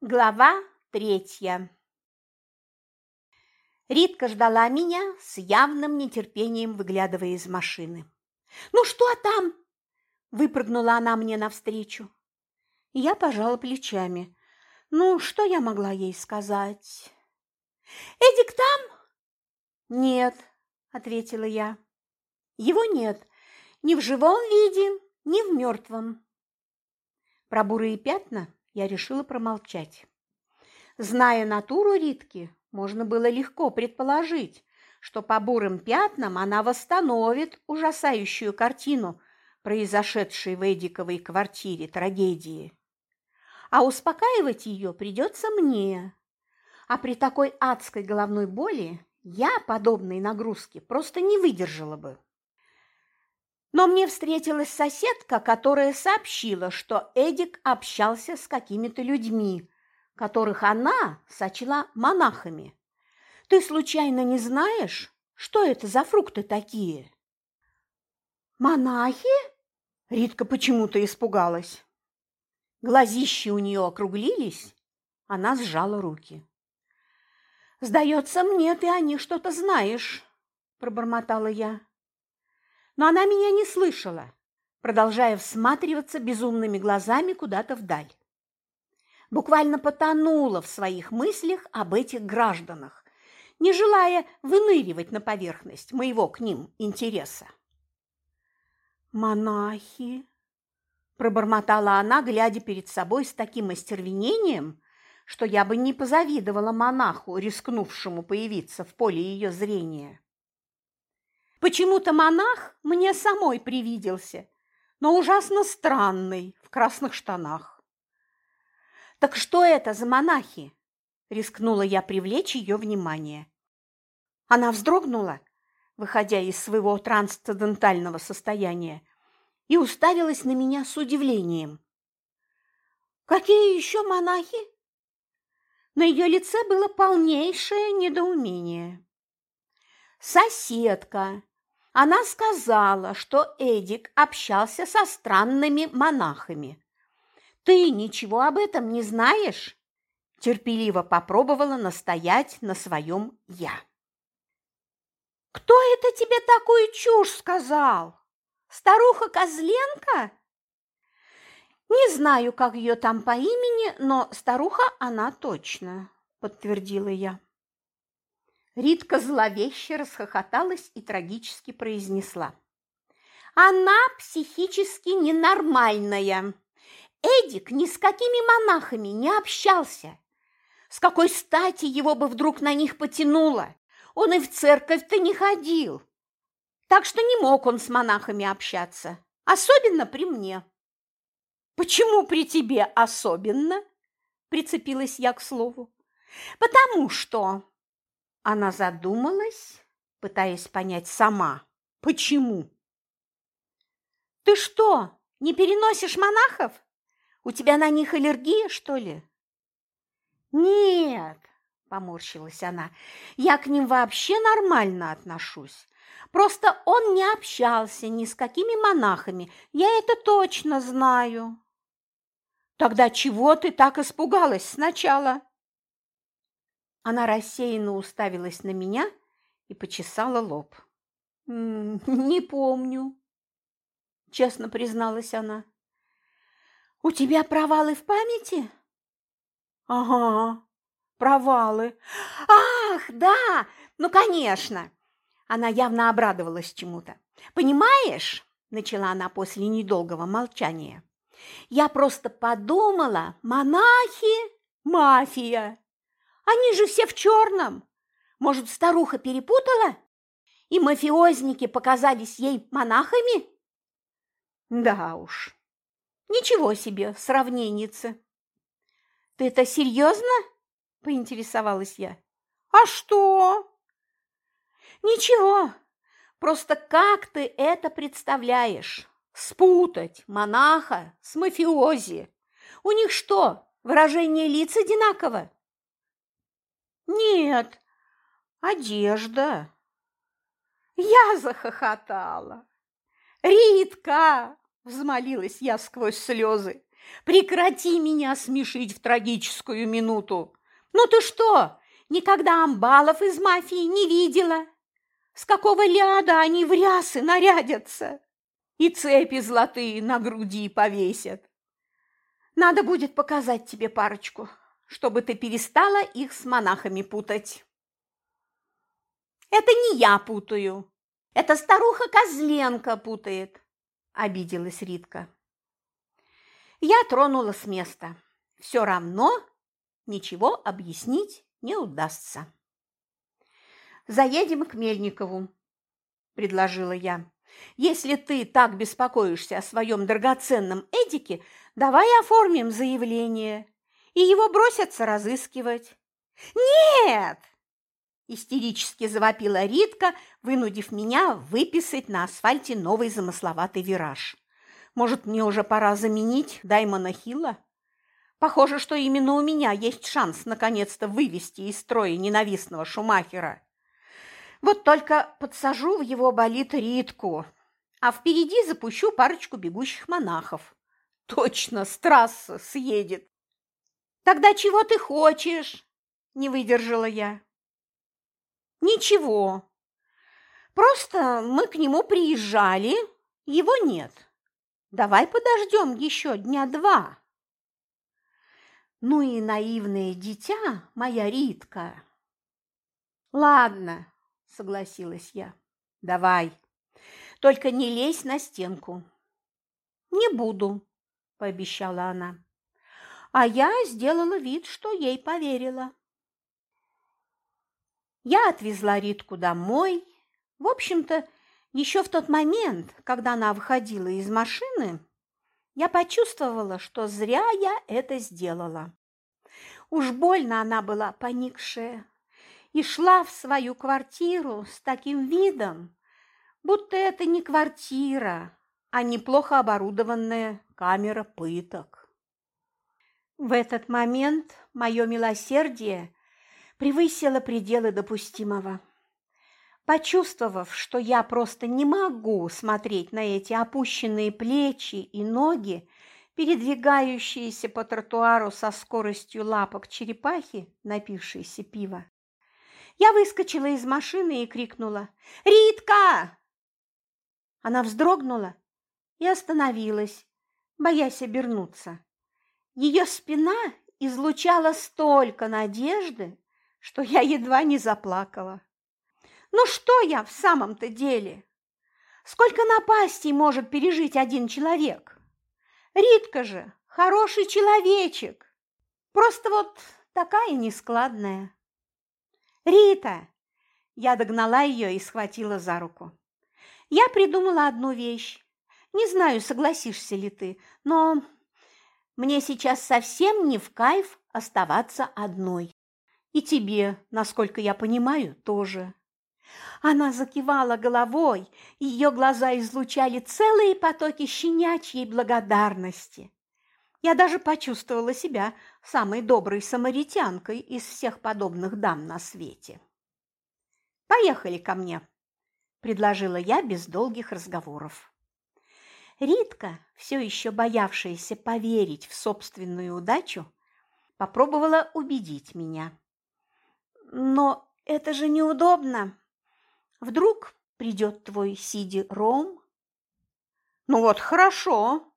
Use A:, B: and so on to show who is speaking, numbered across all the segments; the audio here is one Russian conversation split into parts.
A: Глава третья Ритка ждала меня с явным нетерпением, выглядывая из машины. «Ну что там?» – выпрыгнула она мне навстречу. Я пожала плечами. Ну, что я могла ей сказать? «Эдик там?» «Нет», – ответила я. «Его нет ни в живом виде, ни в мертвом». Про бурые пятна я решила промолчать. Зная натуру Ритки, можно было легко предположить, что по бурым пятнам она восстановит ужасающую картину, произошедшей в Эдиковой квартире трагедии. А успокаивать ее придется мне. А при такой адской головной боли я подобной нагрузки просто не выдержала бы. Но мне встретилась соседка, которая сообщила, что Эдик общался с какими-то людьми, которых она сочла монахами. Ты случайно не знаешь, что это за фрукты такие? Монахи? Ритка почему-то испугалась. Глазищи у нее округлились, она сжала руки. «Сдается мне, ты о них что-то знаешь», – пробормотала я но она меня не слышала, продолжая всматриваться безумными глазами куда-то вдаль. Буквально потонула в своих мыслях об этих гражданах, не желая выныривать на поверхность моего к ним интереса. «Монахи!» – пробормотала она, глядя перед собой с таким остервенением, что я бы не позавидовала монаху, рискнувшему появиться в поле ее зрения. Почему-то монах мне самой привиделся, но ужасно странный, в красных штанах. «Так что это за монахи?» – рискнула я привлечь ее внимание. Она вздрогнула, выходя из своего трансцендентального состояния, и уставилась на меня с удивлением. «Какие еще монахи?» На ее лице было полнейшее недоумение. «Соседка, она сказала, что Эдик общался со странными монахами. Ты ничего об этом не знаешь? Терпеливо попробовала настоять на своем «я». «Кто это тебе такую чушь сказал? Старуха Козленко?» «Не знаю, как ее там по имени, но старуха она точно», – подтвердила я. Ритка зловеще расхохоталась и трагически произнесла. «Она психически ненормальная. Эдик ни с какими монахами не общался. С какой стати его бы вдруг на них потянуло? Он и в церковь-то не ходил. Так что не мог он с монахами общаться, особенно при мне». «Почему при тебе особенно?» – прицепилась я к слову. «Потому что она задумалась, пытаясь понять сама, почему. «Ты что, не переносишь монахов? У тебя на них аллергия, что ли?» «Нет», – поморщилась она, – «я к ним вообще нормально отношусь. Просто он не общался ни с какими монахами, я это точно знаю». «Тогда чего ты так испугалась сначала?» Она рассеянно уставилась на меня и почесала лоб. «Не помню», – честно призналась она. «У тебя провалы в памяти?» «Ага, провалы. Ах, да, ну, конечно!» Она явно обрадовалась чему-то. «Понимаешь?» – начала она после недолгого молчания. «Я просто подумала, монахи – мафия. Они же все в черном. Может, старуха перепутала? И мафиозники показались ей монахами? Да уж. Ничего себе, сравненица. Ты это серьезно? Поинтересовалась я. А что? Ничего. Просто как ты это представляешь? Спутать монаха с мафиози. У них что, выражение лиц одинаково? Нет, одежда. Я захохотала. Ритка, взмолилась я сквозь слезы, Прекрати меня смешить в трагическую минуту. Ну ты что, никогда амбалов из мафии не видела? С какого ляда они в рясы нарядятся? И цепи золотые на груди повесят. Надо будет показать тебе парочку, чтобы ты перестала их с монахами путать. Это не я путаю, это старуха Козленко путает, обиделась Ритка. Я тронула с места. Все равно ничего объяснить не удастся. «Заедем к Мельникову», – предложила я. «Если ты так беспокоишься о своем драгоценном Эдике, давай оформим заявление, и его бросятся разыскивать». «Нет!» – истерически завопила Ритка, вынудив меня выписать на асфальте новый замысловатый вираж. Может, мне уже пора заменить Даймона Хилла? Похоже, что именно у меня есть шанс наконец-то вывести из строя ненавистного Шумахера. Вот только подсажу в его болит Ритку, а впереди запущу парочку бегущих монахов. Точно, с трассы съедет. Тогда чего ты хочешь? Не выдержала я. Ничего. Просто мы к нему приезжали, его нет. Давай подождем еще дня два. Ну и наивное дитя, моя Ритка. Ладно, согласилась я. Давай. Только не лезь на стенку. Не буду, пообещала она. А я сделала вид, что ей поверила. Я отвезла Ритку домой. В общем-то, еще в тот момент, когда она выходила из машины, я почувствовала, что зря я это сделала. Уж больно она была поникшая и шла в свою квартиру с таким видом, будто это не квартира, а неплохо оборудованная камера пыток. В этот момент мое милосердие превысило пределы допустимого. Почувствовав, что я просто не могу смотреть на эти опущенные плечи и ноги, передвигающиеся по тротуару со скоростью лапок черепахи, напившейся пива, я выскочила из машины и крикнула «Ритка!». Она вздрогнула и остановилась, боясь обернуться. Ее спина излучала столько надежды, что я едва не заплакала. Ну что я в самом-то деле? Сколько напастей может пережить один человек? Ритка же хороший человечек. Просто вот такая нескладная. Рита! Я догнала ее и схватила за руку. Я придумала одну вещь. Не знаю, согласишься ли ты, но мне сейчас совсем не в кайф оставаться одной. И тебе, насколько я понимаю, тоже. Она закивала головой, ее глаза излучали целые потоки щенячьей благодарности. Я даже почувствовала себя самой доброй самаритянкой из всех подобных дам на свете. «Поехали ко мне», – предложила я без долгих разговоров. Ритка, все еще боявшаяся поверить в собственную удачу, попробовала убедить меня. «Но это же неудобно», Вдруг придет твой Сиди Ром? Ну вот хорошо,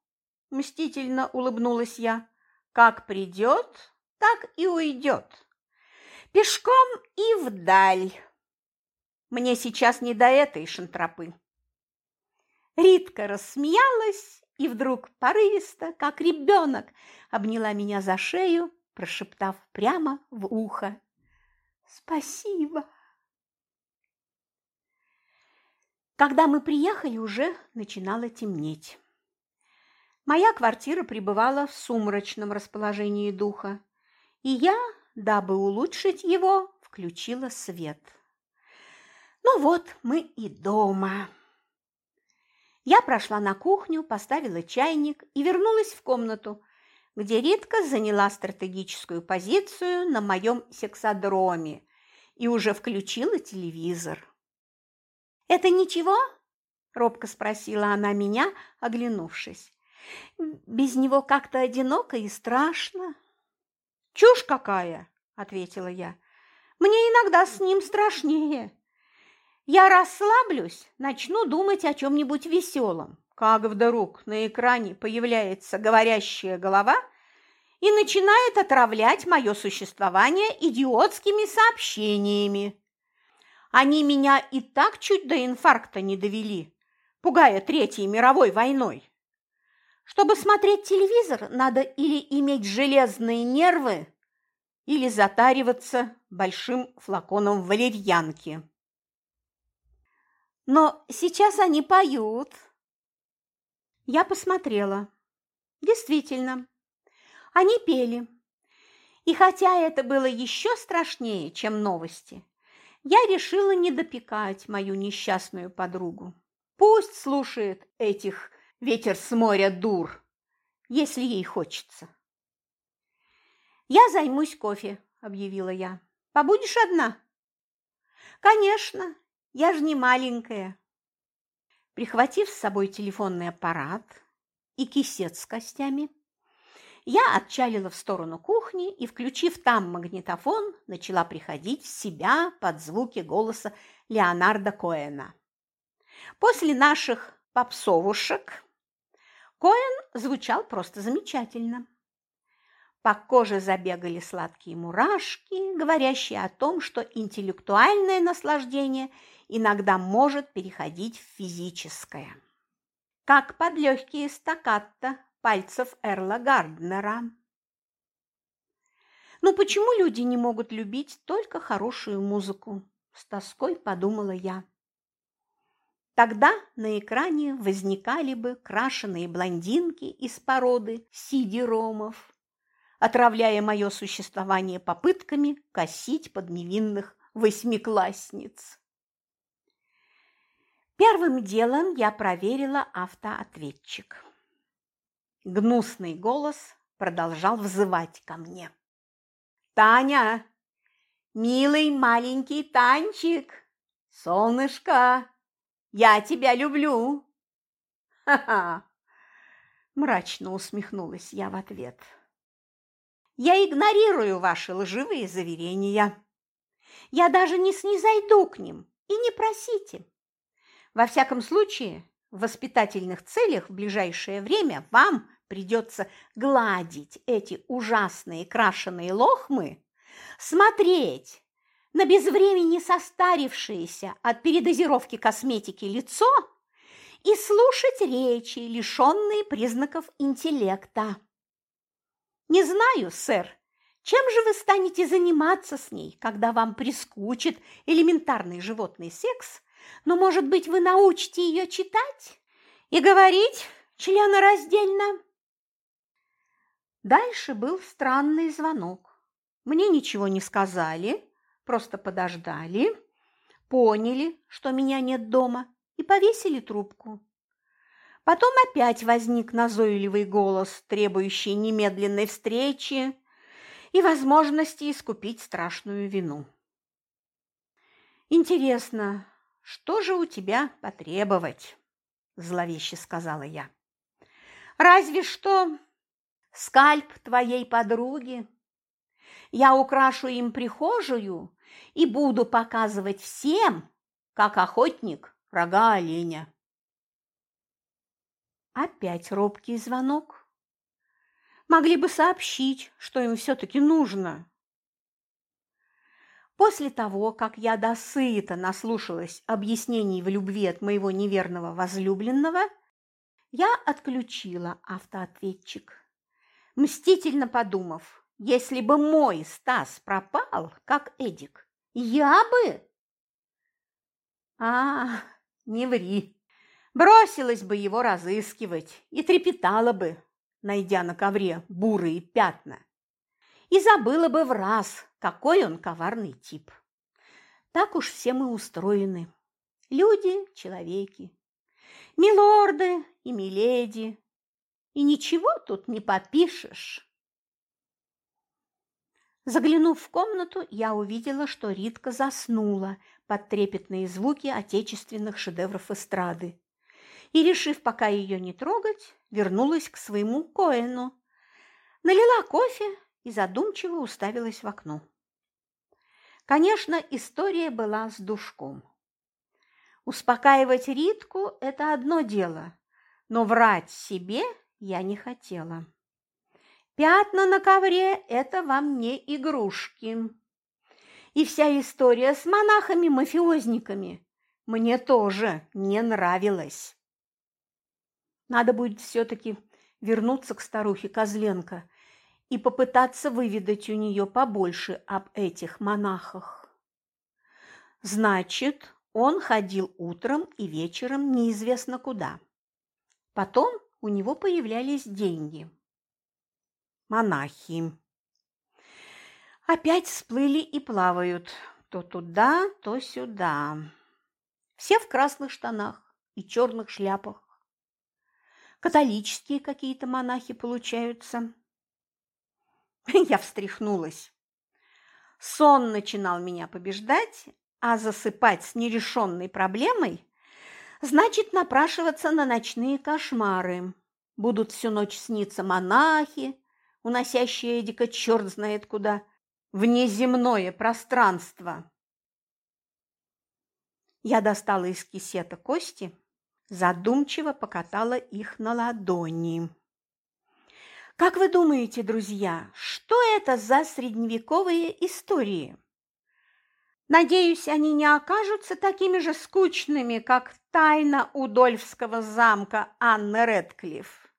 A: мстительно улыбнулась я. Как придет, так и уйдет. Пешком и вдаль. Мне сейчас не до этой шантропы. Ритка рассмеялась и вдруг порывисто, как ребенок, обняла меня за шею, прошептав прямо в ухо. «Спасибо!» Когда мы приехали, уже начинало темнеть. Моя квартира пребывала в сумрачном расположении духа, и я, дабы улучшить его, включила свет. Ну вот, мы и дома. Я прошла на кухню, поставила чайник и вернулась в комнату, где Ритка заняла стратегическую позицию на моем сексодроме и уже включила телевизор. «Это ничего?» – робко спросила она меня, оглянувшись. Без него как-то одиноко и страшно. Чушь какая, ответила я. Мне иногда с ним страшнее. Я расслаблюсь, начну думать о чем-нибудь веселом, как вдруг на экране появляется говорящая голова и начинает отравлять мое существование идиотскими сообщениями. Они меня и так чуть до инфаркта не довели, пугая Третьей мировой войной. Чтобы смотреть телевизор, надо или иметь железные нервы, или затариваться большим флаконом валерьянки. Но сейчас они поют. Я посмотрела. Действительно, они пели. И хотя это было еще страшнее, чем новости, я решила не допекать мою несчастную подругу. Пусть слушает этих ветер с моря дур, если ей хочется. «Я займусь кофе», – объявила я. «Побудешь одна?» «Конечно, я же не маленькая». Прихватив с собой телефонный аппарат и кисет с костями, я отчалила в сторону кухни и, включив там магнитофон, начала приходить в себя под звуки голоса Леонарда Коэна. После наших попсовушек Коэн звучал просто замечательно. По коже забегали сладкие мурашки, говорящие о том, что интеллектуальное наслаждение иногда может переходить в физическое. Как под легкие стаккато пальцев Эрла Гарднера. «Ну почему люди не могут любить только хорошую музыку?» – с тоской подумала я. Тогда на экране возникали бы крашеные блондинки из породы сиди-ромов, отравляя мое существование попытками косить под невинных восьмиклассниц. Первым делом я проверила автоответчик. Гнусный голос продолжал взывать ко мне. «Таня! Милый маленький Танчик! Солнышко! Я тебя люблю!» «Ха-ха!» – мрачно усмехнулась я в ответ. «Я игнорирую ваши лживые заверения. Я даже не снизойду к ним и не просите. Во всяком случае, в воспитательных целях в ближайшее время вам придется гладить эти ужасные крашеные лохмы, смотреть на безвремени состарившееся от передозировки косметики лицо и слушать речи, лишенные признаков интеллекта. Не знаю, сэр, чем же вы станете заниматься с ней, когда вам прискучит элементарный животный секс но, может быть, вы научите ее читать и говорить членораздельно?» Дальше был странный звонок. Мне ничего не сказали, просто подождали, поняли, что меня нет дома, и повесили трубку. Потом опять возник назойливый голос, требующий немедленной встречи и возможности искупить страшную вину. Интересно, что же у тебя потребовать? Зловеще сказала я. Разве что скальп твоей подруги. Я украшу им прихожую и буду показывать всем, как охотник рога оленя. Опять робкий звонок. Могли бы сообщить, что им все-таки нужно. После того, как я досыта наслушалась объяснений в любви от моего неверного возлюбленного, я отключила автоответчик, мстительно подумав, если бы мой Стас пропал, как Эдик, я бы... А, не ври. Бросилась бы его разыскивать и трепетала бы, найдя на ковре бурые пятна и забыла бы в раз, какой он коварный тип. Так уж все мы устроены. Люди – человеки, милорды и миледи. И ничего тут не попишешь. Заглянув в комнату, я увидела, что Ритка заснула под трепетные звуки отечественных шедевров эстрады. и, решив пока ее не трогать, вернулась к своему Коэну, налила кофе и задумчиво уставилась в окно. Конечно, история была с душком. Успокаивать Ритку – это одно дело, но врать себе я не хотела. Пятна на ковре – это вам не игрушки. И вся история с монахами-мафиозниками мне тоже не нравилась. Надо будет все-таки вернуться к старухе Козленко и попытаться выведать у нее побольше об этих монахах. Значит, он ходил утром и вечером неизвестно куда. Потом у него появлялись деньги. Монахи. Опять всплыли и плавают, то туда, то сюда. Все в красных штанах и черных шляпах. Католические какие-то монахи получаются. Я встряхнулась. Сон начинал меня побеждать, а засыпать с нерешенной проблемой значит напрашиваться на ночные кошмары. Будут всю ночь сниться монахи, уносящие Эдика черт знает куда, внеземное пространство. Я достала из кисета кости, задумчиво покатала их на ладони. Как вы думаете, друзья, что это за средневековые истории? Надеюсь, они не окажутся такими же скучными, как тайна Удольфского замка Анны Редклифф.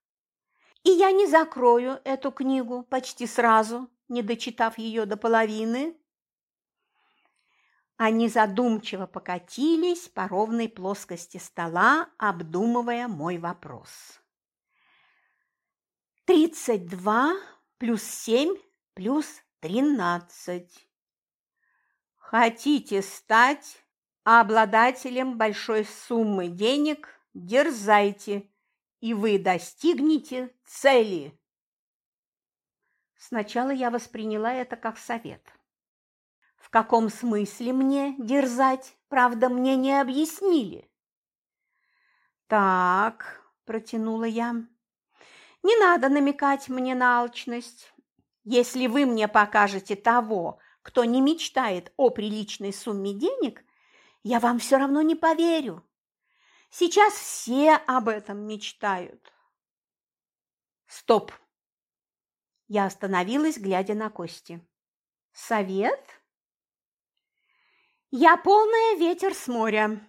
A: И я не закрою эту книгу почти сразу, не дочитав ее до половины. Они задумчиво покатились по ровной плоскости стола, обдумывая мой вопрос. Тридцать два плюс семь плюс тринадцать. Хотите стать обладателем большой суммы денег, дерзайте, и вы достигнете цели. Сначала я восприняла это как совет – в каком смысле мне дерзать, правда, мне не объяснили. Так, протянула я. Не надо намекать мне на алчность. Если вы мне покажете того, кто не мечтает о приличной сумме денег, я вам все равно не поверю. Сейчас все об этом мечтают. Стоп. Я остановилась, глядя на Кости. Совет? Я полная ветер с моря.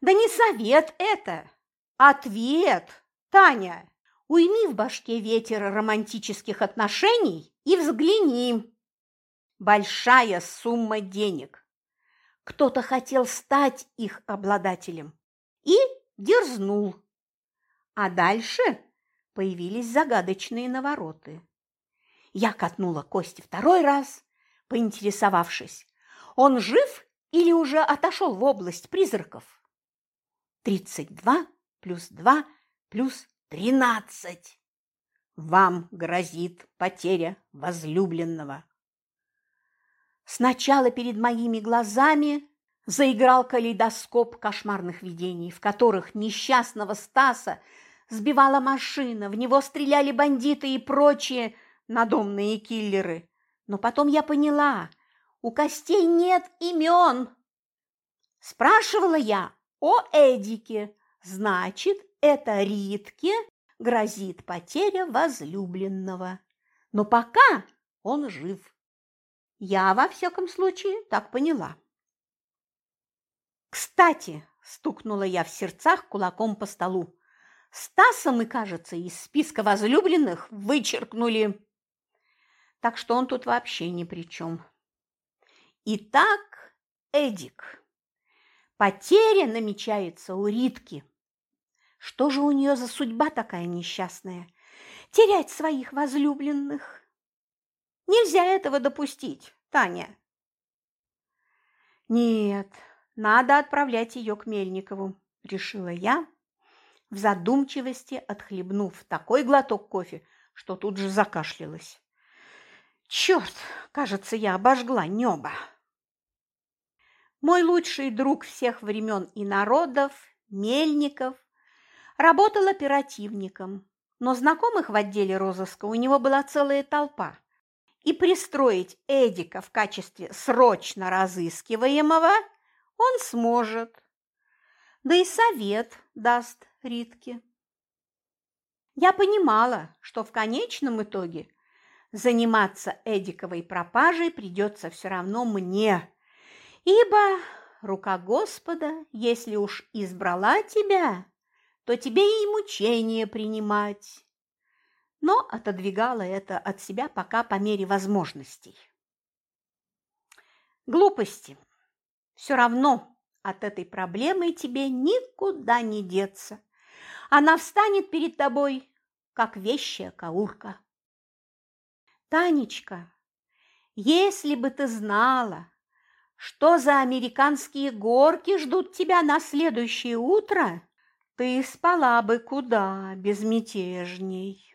A: Да не совет это, ответ, Таня. Уйми в башке ветер романтических отношений и взгляни. Большая сумма денег. Кто-то хотел стать их обладателем и дерзнул. А дальше появились загадочные навороты. Я катнула кости второй раз, поинтересовавшись, он жив или уже отошел в область призраков? Тридцать два плюс два плюс тринадцать. Вам грозит потеря возлюбленного. Сначала перед моими глазами заиграл калейдоскоп кошмарных видений, в которых несчастного Стаса сбивала машина, в него стреляли бандиты и прочие надомные киллеры. Но потом я поняла – у костей нет имен. Спрашивала я о Эдике. Значит, это Ритке грозит потеря возлюбленного. Но пока он жив. Я, во всяком случае, так поняла. «Кстати!» – стукнула я в сердцах кулаком по столу. «Стаса мы, кажется, из списка возлюбленных вычеркнули. Так что он тут вообще ни при чем». Итак, Эдик. Потеря намечается у Ритки. Что же у нее за судьба такая несчастная? Терять своих возлюбленных. Нельзя этого допустить, Таня. Нет, надо отправлять ее к Мельникову, решила я, в задумчивости отхлебнув такой глоток кофе, что тут же закашлялась. Черт, кажется, я обожгла небо. Мой лучший друг всех времен и народов, Мельников, Работал оперативником, но знакомых в отделе розыска у него была целая толпа. И пристроить Эдика в качестве срочно разыскиваемого он сможет. Да и совет даст Ритке. Я понимала, что в конечном итоге заниматься Эдиковой пропажей придется все равно мне, ибо рука Господа, если уж избрала тебя, то тебе и мучения принимать. Но отодвигала это от себя пока по мере возможностей. Глупости. Все равно от этой проблемы тебе никуда не деться. Она встанет перед тобой, как вещая каурка. Танечка, если бы ты знала, что за американские горки ждут тебя на следующее утро, ты спала бы куда безмятежней.